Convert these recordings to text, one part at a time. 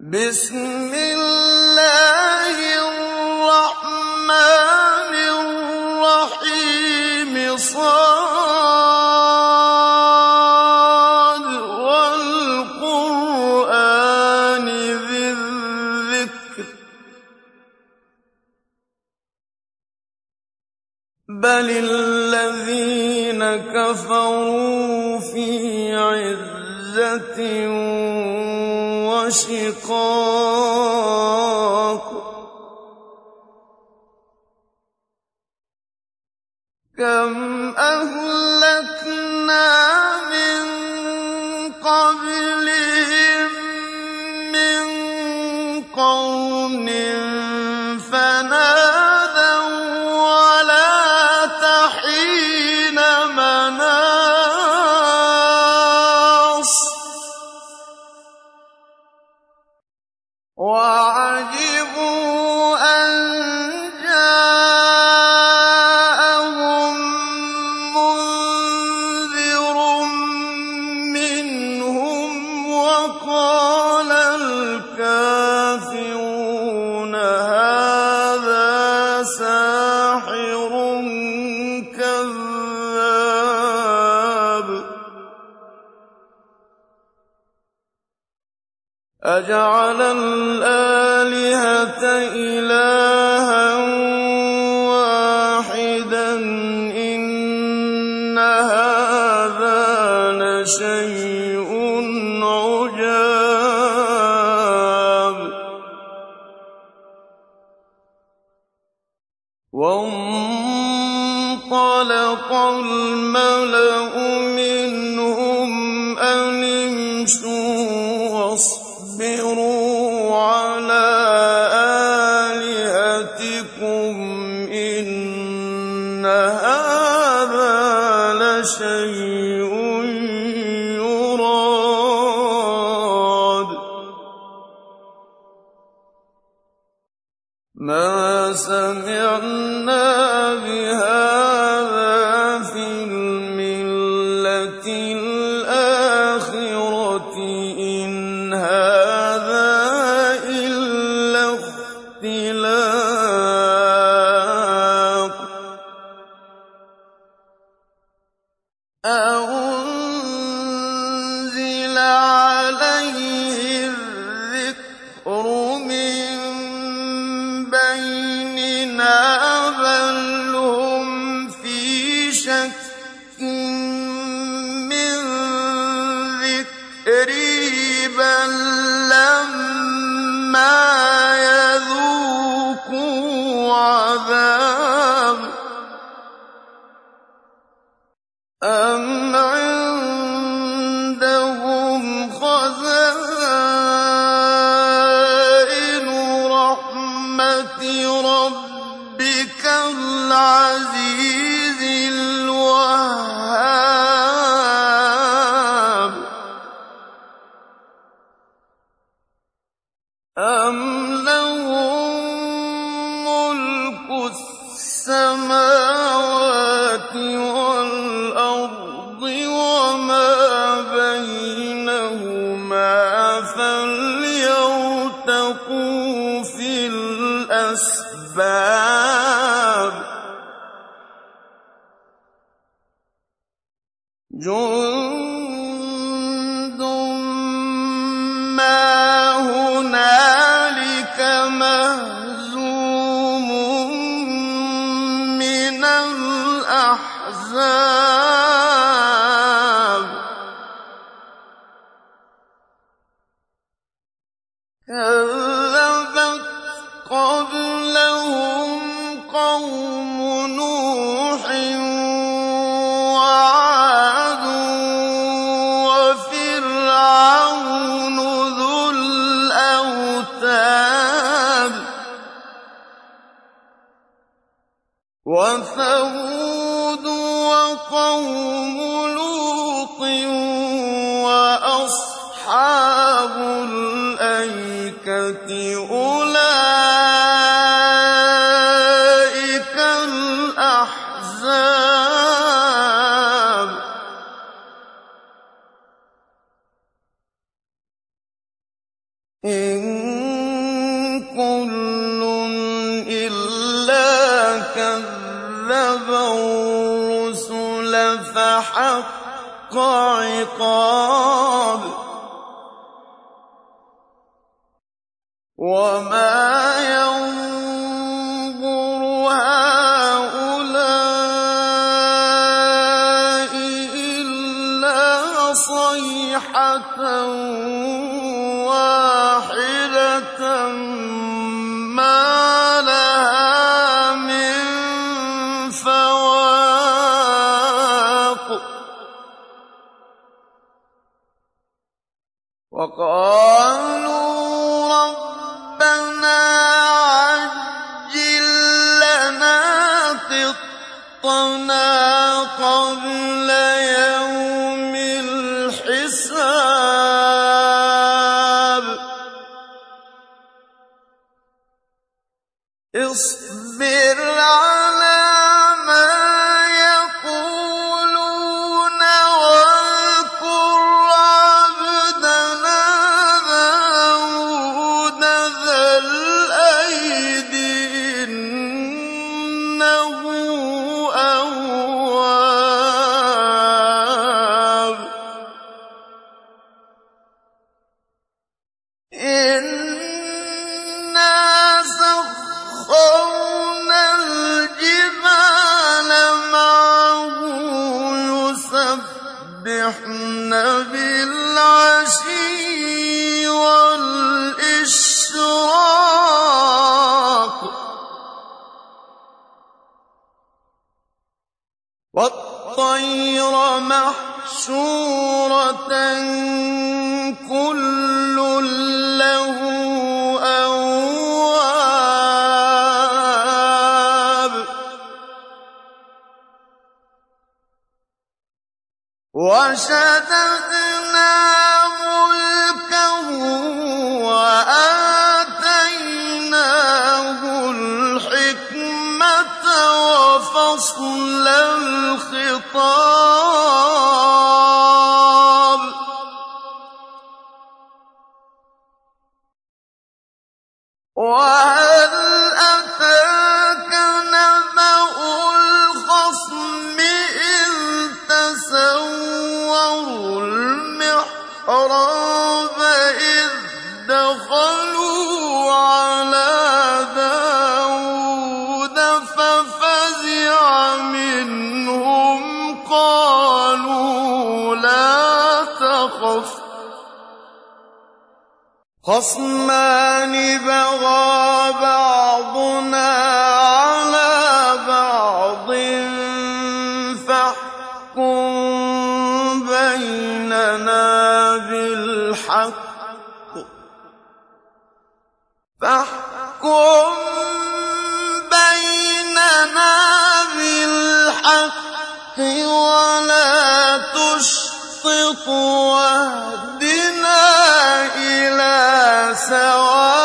بِسْمِ اللَّهِ وَعَجِبُوا لَشَيْءٌ الْأَحْزَابِ كذب الرسل فحق عقاب وما العالمين وشددنا خصمان بغى بعضنا على بعض فاحكم بيننا بالحق. فاحكم بيننا بالحق ولا تشطط واهدنا سواء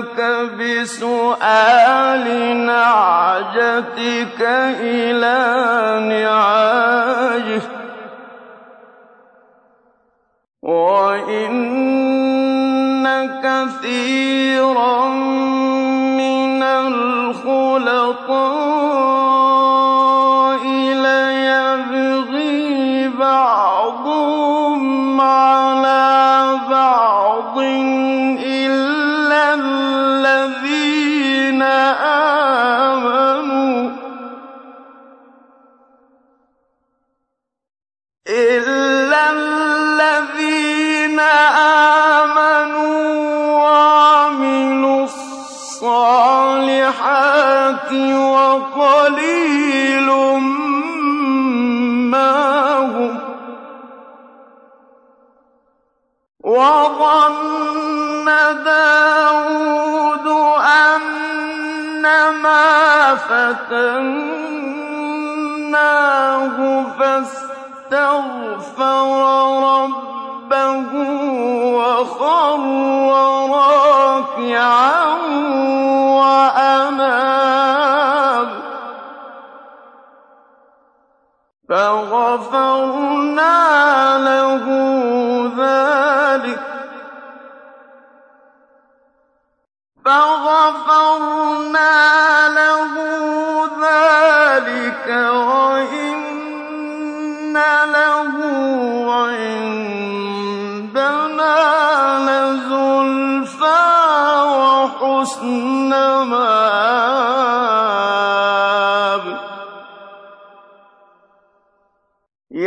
يأتونك بسؤال نعجتك إلى نعاجه. وإن كثيرا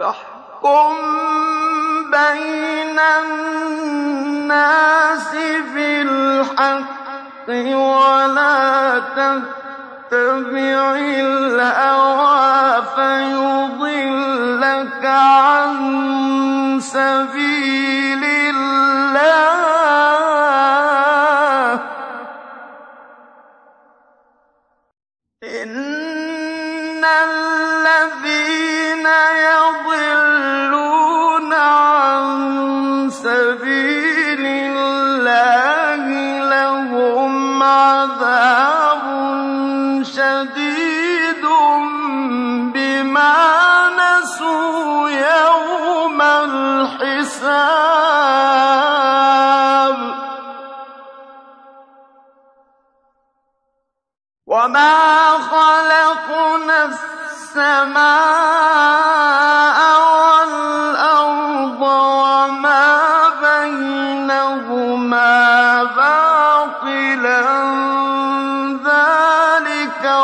فاحكم بين الناس بالحق ولا تتبع الهوى فيضلك عن سبيل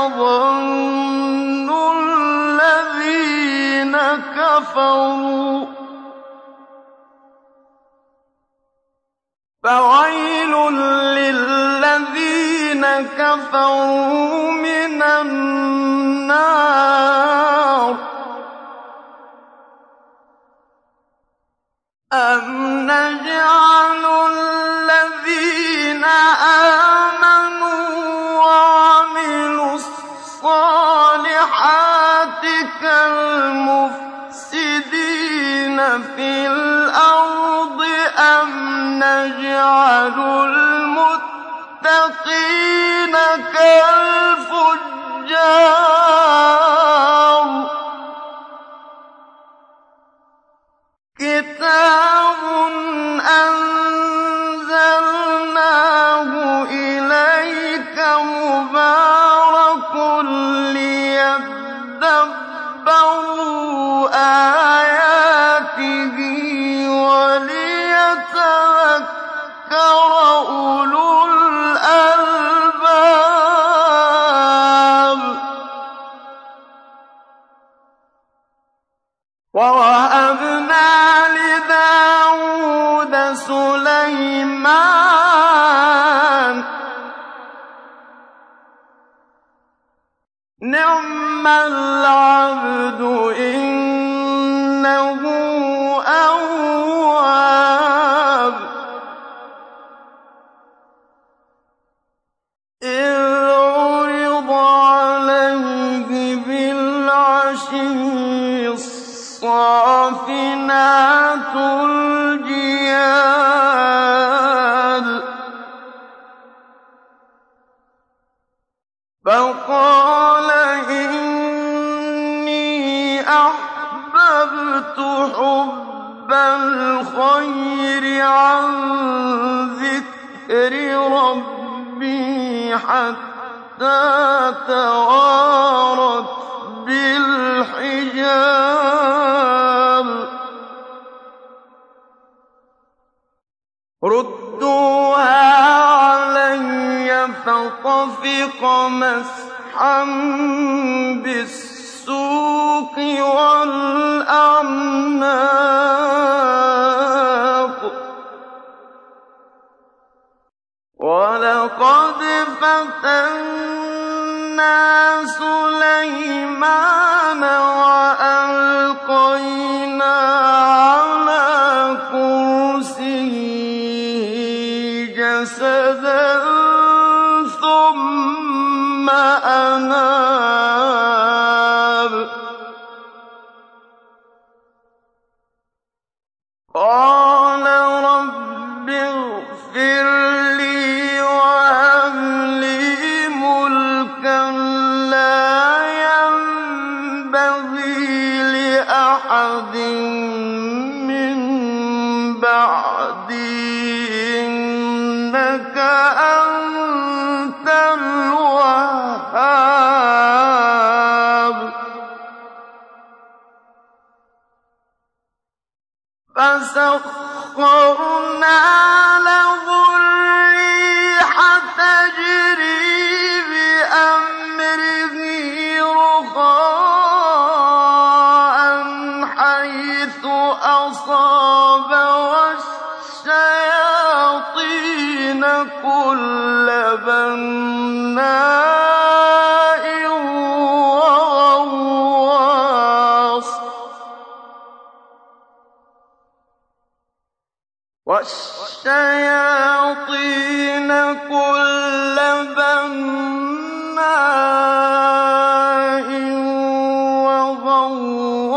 يظن الذين كفروا فويل للذين كفروا ثوابا وَالشَّيَاطِينَ كُلَّ بَنَّاءٍ وَغَوَّاصٍ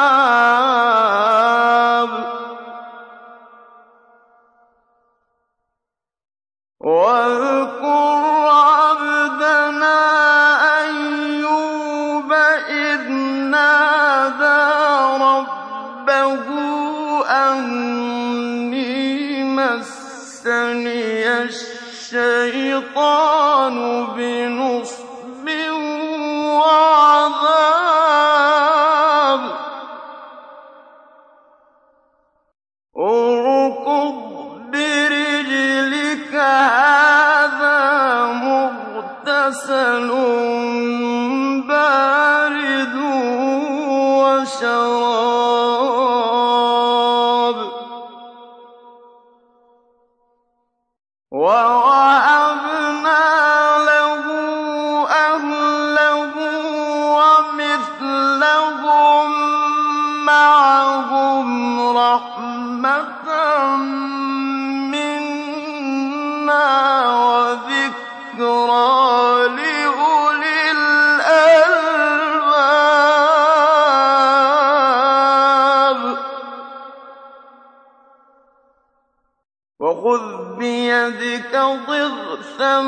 ضِغْثًا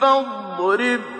فَاضْرِب.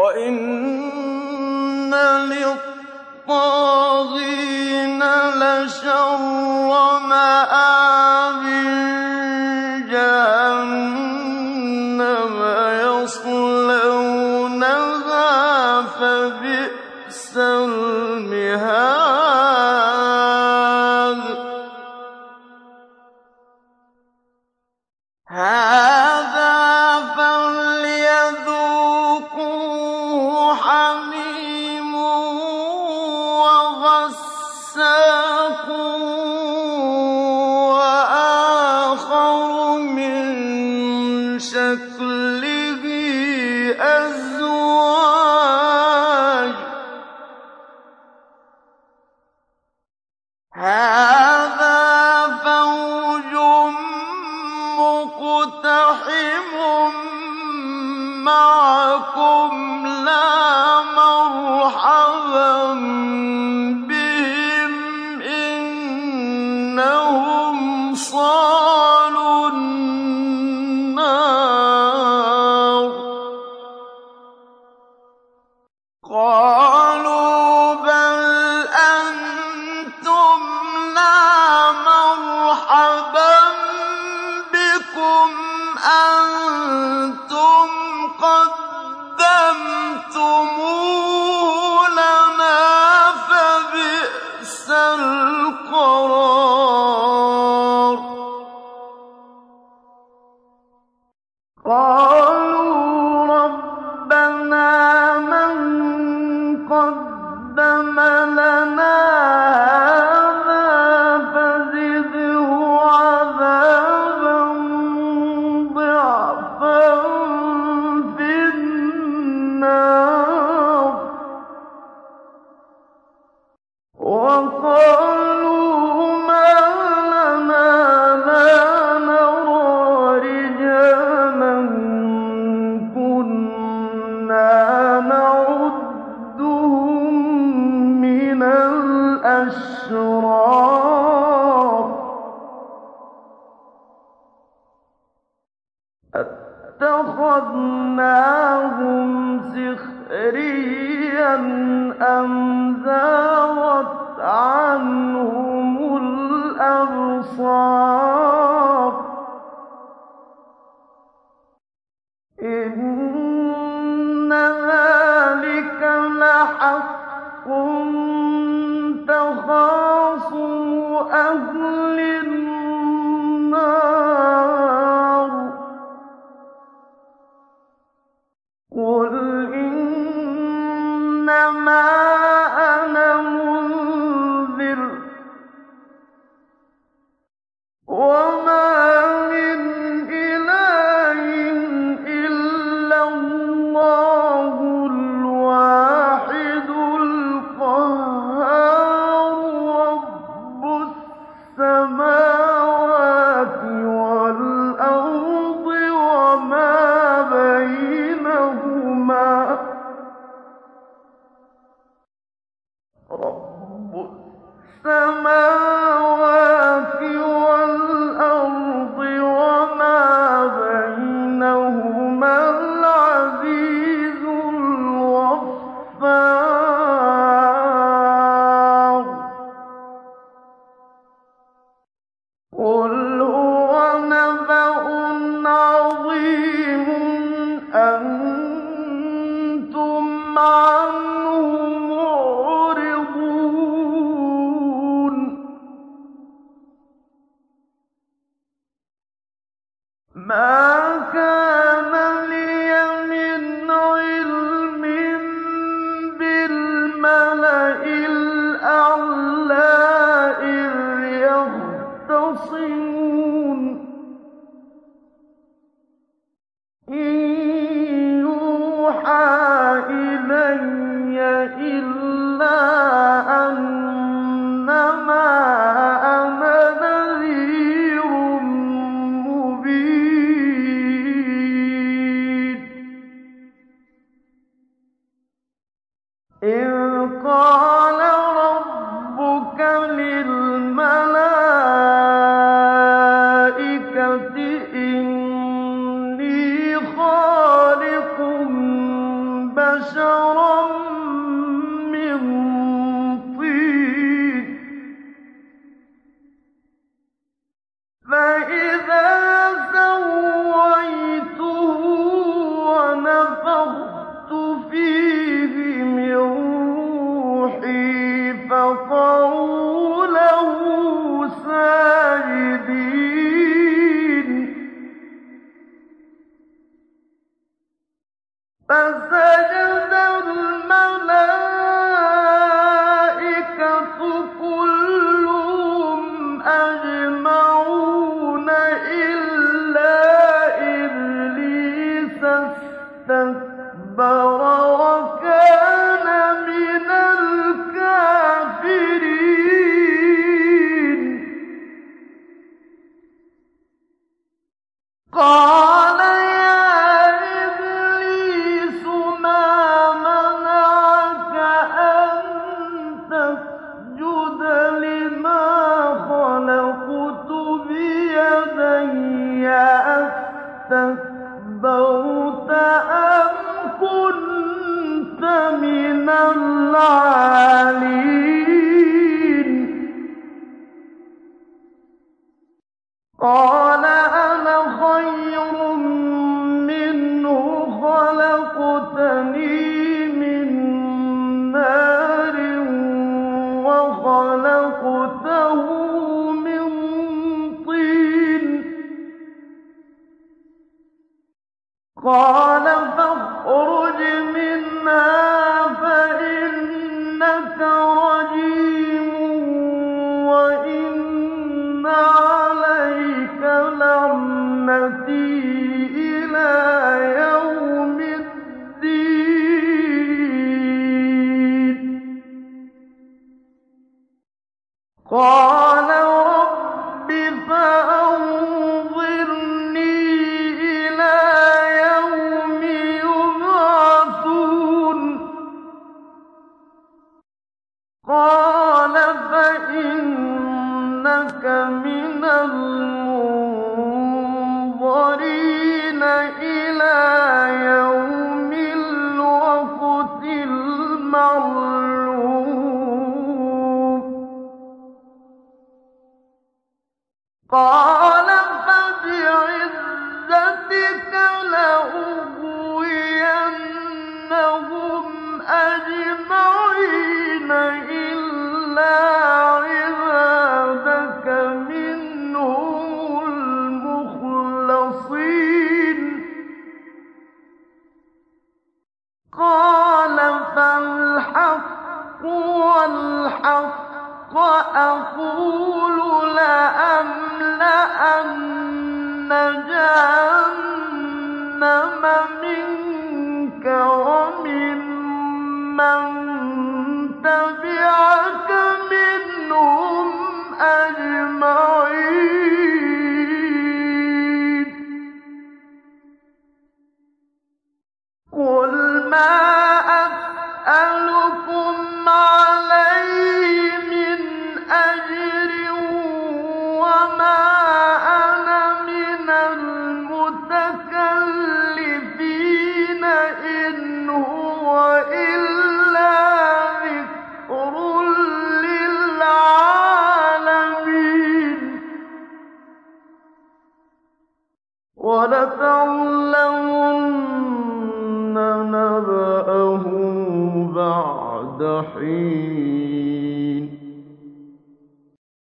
وَإِنَّ لِلطَّاغِينَ لَشَرَّ ما قَالَ لَأَمْلَأَنَّ جَهَنَّمَ مِنكَ